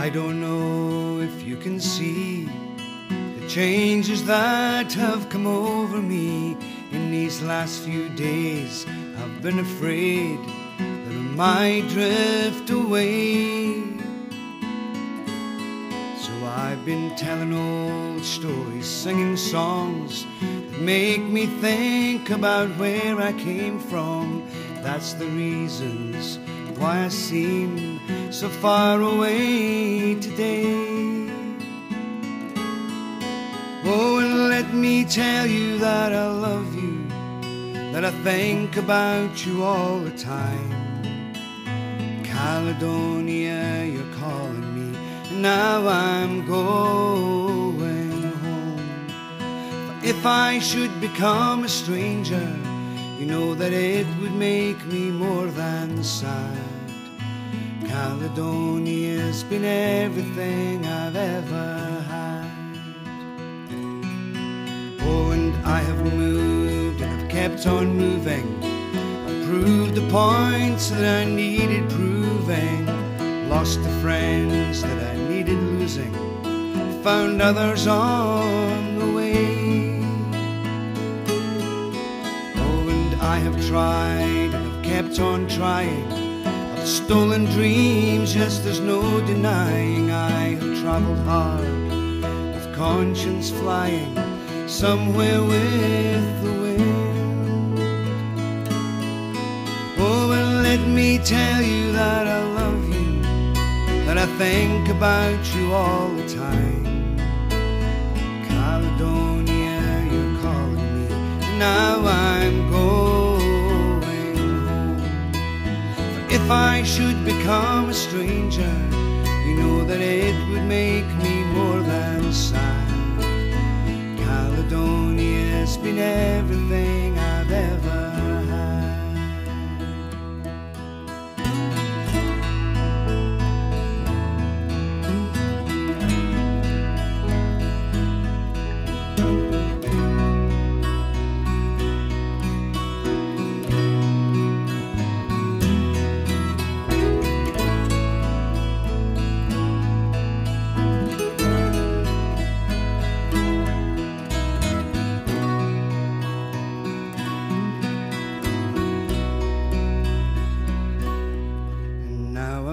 I don't know if you can see the changes that have come over me in these last few days. I've been afraid that I might drift away. So I've been telling old stories, singing songs that make me think about where I came from. That's the reasons why I seem so far away today. Oh, and let me tell you that I love you, that I think about you all the time. Caledonia, you're calling me, and now I'm going home. But if I should become a stranger, you know that it would make me more than sad. Caledonia's been everything I've ever had. Oh, and I have moved and I've kept on moving. I proved the points that I needed proving. Lost the friends that I needed losing. Found others on the way. I have tried I've kept on trying. I've stolen dreams, yes, there's no denying. I have traveled hard with conscience flying somewhere with the wind. Oh, and let me tell you that I love you, that I think about you all the time. Caledonia, you're calling me, now I'm going if I should become a stranger, you know that it would make me more than sad. Caledonia's been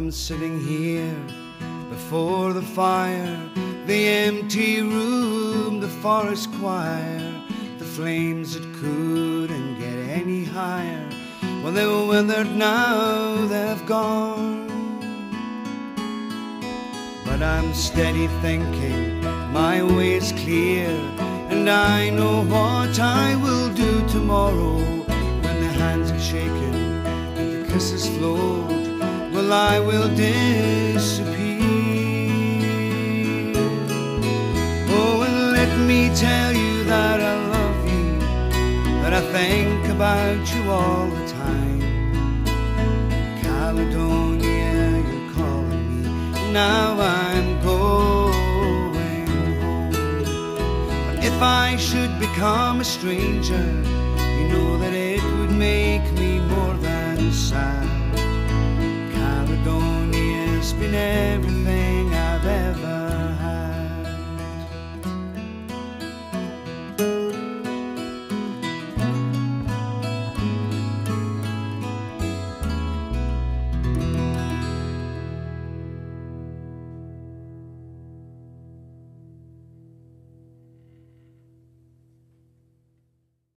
Sitting here before the fire, the empty room, the forest choir, the flames that couldn't get any higher. Well, they were withered now, they've gone. But I'm steady thinking, my way is clear, and I know what I will do tomorrow when the hands are shaken and the kisses flowed. Well, I will disappear. Oh, and let me tell you that I love you, that I think about you all the time. Caledonia, you're calling me, now I'm going home. But if I should become a stranger, you know that it would make me more than sad. Caledonia's been everything